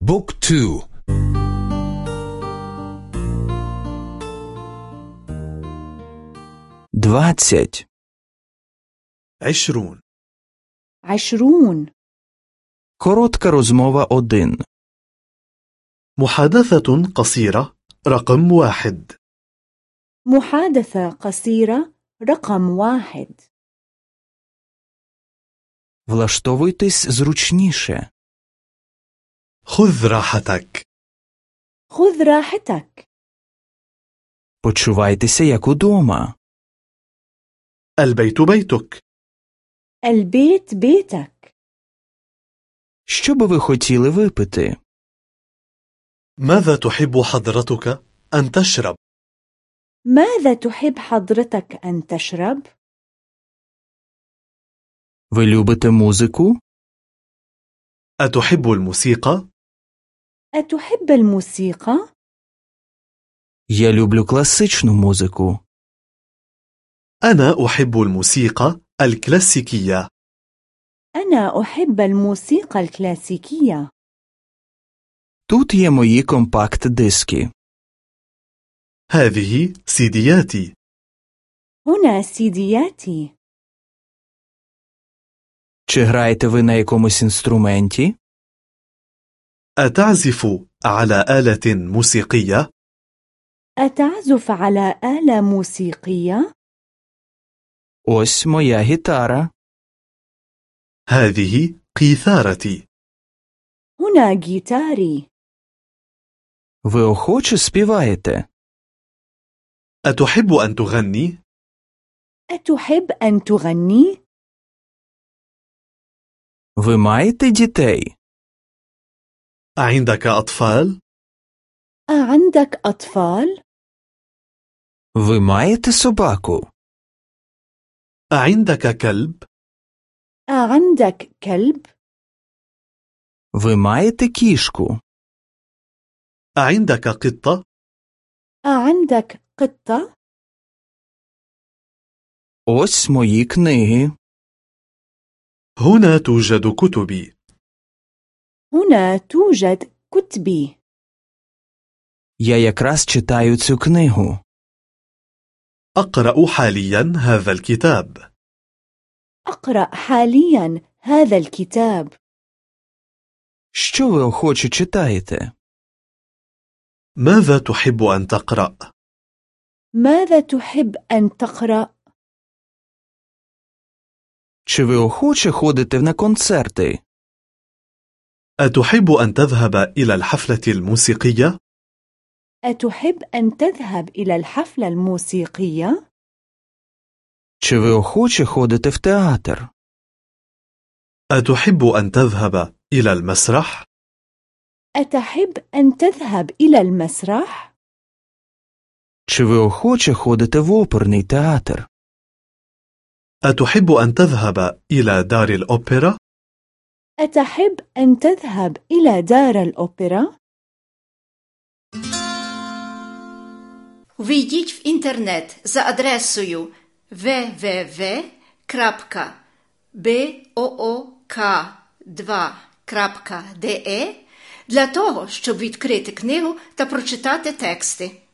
بوك تو двадцять, عشرون عشرون коротка розмова один, محادثة قصيرة رقم واحد محادثة قصيرة رقم واحد влаштовуйтесь зручніше, خذ راحتك خذ راحتك почувайтеся як удома, البيت بيتك البيت بيتك що би ви хотіли випити, ماذا تحب حضرتك أن تشرب؟ ماذا تحب حضرتك أن تشرب؟ ви любите музику, أتحب الموسيقى؟ أتحب الموسيقى؟ я люблю класичну музику, أنا أحب الموسيقى الكلاسيكية أنا أحب الموسيقى الكلاسيكية тут є мої компакт-диски, هذه سيدياتي هنا سيدياتي чи граєте ви на якомусь інструменті, أتعزف على آلة موسيقية؟ أتعزف على آلة موسيقية؟ ось моя гітара, هذه قيثارتي هنا جيتاري ви охоче співаєте, أتحب أن تغني؟ أتحب أن تغني؟ ви маєте дітей, أعندك أطفال؟ أعندك أطفال؟ ви маєте собаку, أعندك كلب؟ أعندك كلب؟ ви маєте кішку, أعندك قطة؟ أعندك قطة؟ ось мої книги, هنا توجد كتبي هنا توجد كتبي я якраз читаю цю книгу. أقرأ حاليا هذا الكتاب أقرأ حاليا هذا الكتاب Що ви охоче читаєте? ماذا تحب أن تقرأ؟ ماذا تحب أن تقرأ؟ Чи ви охоче ходите на концерти? أتحب أن تذهب إلى الحفلة الموسيقية؟ أتحب أن تذهب إلى الحفلة الموسيقية؟ Чи ви охоче ходите в театр? أتحب أن تذهب إلى المسرح؟ أتحب أن تذهب إلى المسرح؟ Чи ви охоче ходите в оперний театр? أتحب أن تذهب إلى دار الأوبرا؟ أتحب أن تذهب إلى دار الأوبرا؟ Ввійдіть в інтернет за адресою www.book2.de для того, щоб відкрити книгу та прочитати тексти.